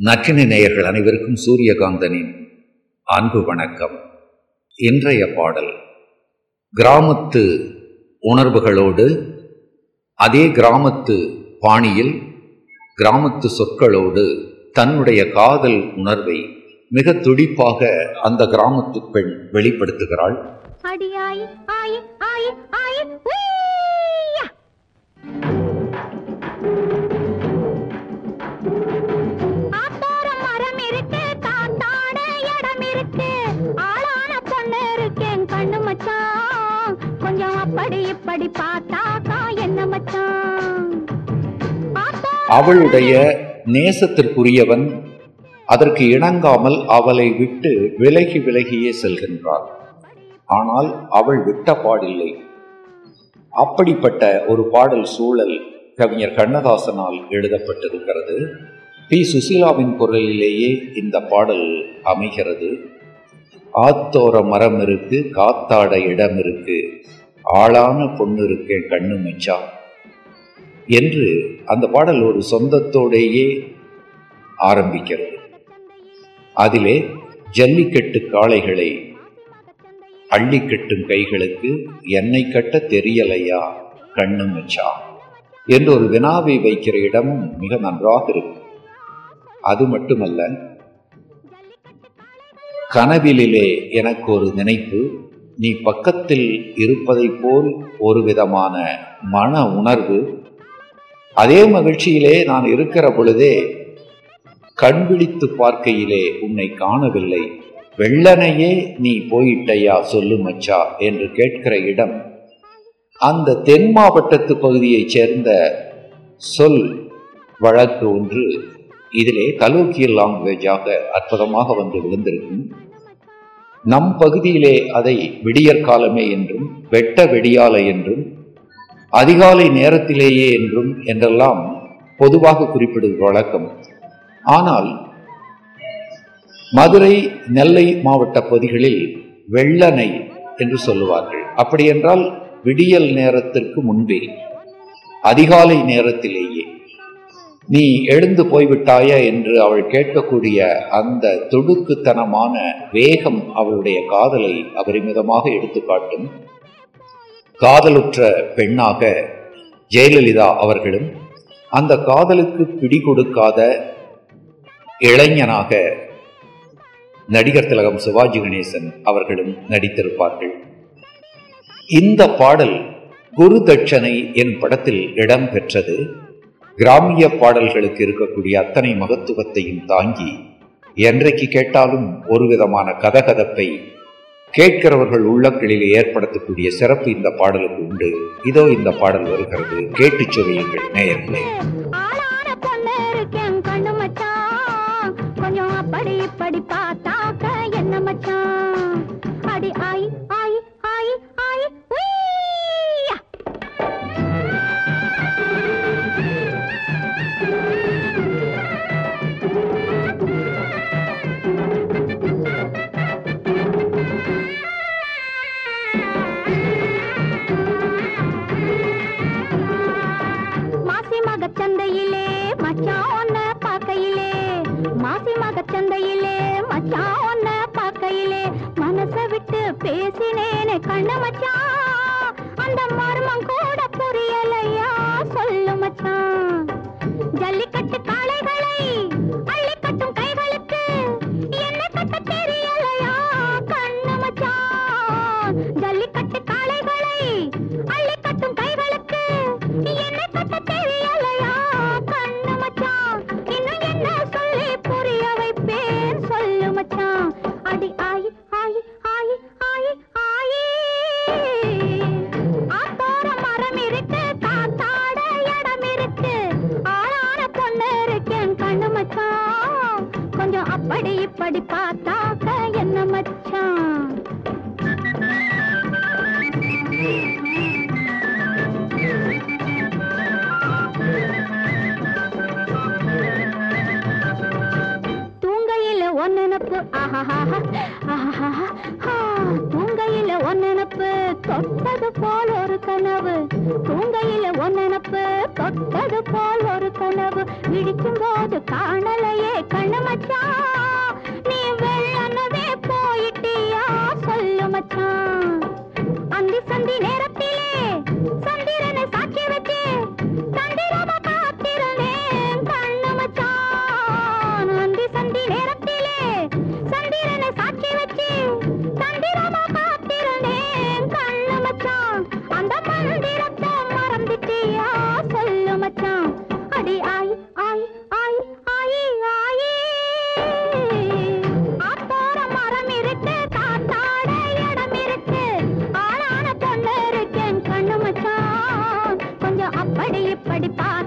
நற்றினை நேயர்கள் அனைவருக்கும் சூரியகாந்தனின் அன்பு வணக்கம். இன்றைய பாடல் கிராமத்து உணர்வுகளோடு அதே கிராமத்து பாணியில் கிராமத்து சொற்களோடு தன்னுடைய காதல் உணர்வை மிக துடிப்பாக அந்த கிராமத்து பெண் வெளிப்படுத்துகிறாள். அடியாய் ஆய் ஆய் ஆய் இருக்கு ஆளான பொண்ணு இருக்கேன் கண்ணு மச்சான். கொஞ்சம் அப்படி இப்படி பார்த்தாக்கா என்ன மச்சான்? அவளுடைய நேசத்திற்குரியவன் அதற்கு இணங்காமல் அவளை விட்டு விலகி விலகியே செல்கின்றாள். ஆனால் அவள் விட்ட பாடில்லை. அப்படிப்பட்ட ஒரு பாடல் சூழல் கவிஞர் கண்ணதாசனால் எழுதப்பட்டிருக்கிறது. பி. சுசீலாவின் குரலிலேயே இந்த பாடல் அமைகிறது. ஆத்தோர மரம் இருக்கு காத்தாட இடம் இருக்கு ஆளான பொண்ணு இருக்கேன் கண்ணு மச்சா என்று அந்த பாடல் ஒரு சொந்தத்தோடேயே ஆரம்பிக்கிறது. அதிலே ஜல்லிக்கட்டு காளைகளை அள்ளி கட்டும் கைகளுக்கு என்னை கட்ட தெரியலையா கண்ணு மச்சா என்று ஒரு வினாவை வைக்கிற இடமும் மிக நன்றாக இருக்கும். அது மட்டுமல்ல கனவிலே எனக்கு ஒரு நினைப்பு நீ பக்கத்தில் இருப்பதைப் போல் ஒரு விதமான மன உணர்வு. அதே மகிழ்ச்சியிலே நான் இருக்கிற பொழுதே கண் விழித்து பார்க்கையிலே உன்னை காணவில்லை. வெள்ளனையே நீ போயிட்டையா சொல்லு மச்சா என்று கேட்கிற இடம். அந்த தென் மாவட்டத்து பகுதியைச் சேர்ந்த சொல் வழக்கு ஒன்று இதிலே கலோக்கியல் லாங்குவேஜாக அற்புதமாக வந்து விழுந்திருக்கும். நம் பகுதியிலே அதை விடியற்காலமே என்றும் வெட்ட வெடியாலை என்றும் அதிகாலை நேரத்திலேயே என்றும் என்றெல்லாம் பொதுவாக குறிப்பிடுவது வழக்கம். ஆனால் மதுரை நெல்லை மாவட்ட பகுதிகளில் வெள்ளனை என்று சொல்லுவார்கள். அப்படியென்றால் விடியல் நேரத்திற்கு முன்பே அதிகாலை நேரத்திலேயே நீ எழுந்து போய்விட்டாயா என்று அவள் கேட்கக்கூடிய அந்த துடுக்குத்தனமான வேகம் அவளுடைய காதலை அபரிமிதமாக எடுத்துக்காட்டும் காதலுற்ற பெண்ணாக ஜெயலலிதா அவர்களும் அந்த காதலுக்கு பிடி கொடுக்காத இளைஞனாக நடிகர் திலகம் சிவாஜி கணேசன் அவர்களும் நடித்திருப்பார்கள். இந்த பாடல் குரு தட்சணை என் படத்தில் இடம் பெற்றது. கிராமிய பாடல்களுக்கு இருக்கக்கூடிய அத்தனை மகத்துவத்தையும் தாங்கி என்றைக்கு கேட்டாலும் ஒரு விதமான கதகதப்பை கேட்கிறவர்கள் உள்ளங்களில் ஏற்படுத்தக்கூடிய சிறப்பு இந்த பாடலுக்கு உண்டு. இதோ இந்த பாடல் வருகிறது. கேட்டுச் சொல்லுங்கள் நேயர்களே. கொஞ்சம் அப்படி இப்படி பார்த்தா பேசினேனே கண்ணு இப்படி இப்படி பார்த்தாக்க என்ன மச்சான்? தூங்கையில ஒன்னெனப்பு ஆஹாஹா ஆஹாஹா. ஹா, தூங்கையில ஒன்னெனப்பு தொட்டது போல ஒரு கனவு. தூங்கையில ஒன்னெனப்பு தொட்டது போல் ஒரு கனவு. விழிக்கும் போது காணலையே கண்ண இப்படி था படிப்பா?